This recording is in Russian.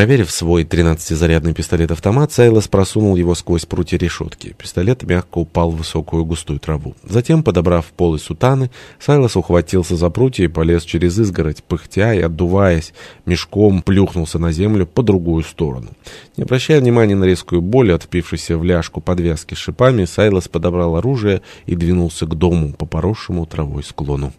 Проверив свой 13-зарядный пистолет-автомат, Сайлос просунул его сквозь прутья решетки. Пистолет мягко упал в высокую густую траву. Затем, подобрав полы сутаны, Сайлос ухватился за прутья и полез через изгородь, пыхтя и отдуваясь, мешком плюхнулся на землю по другую сторону. Не обращая внимания на резкую боль, отпившийся в ляжку подвязки с шипами, Сайлос подобрал оружие и двинулся к дому по поросшему травой склону.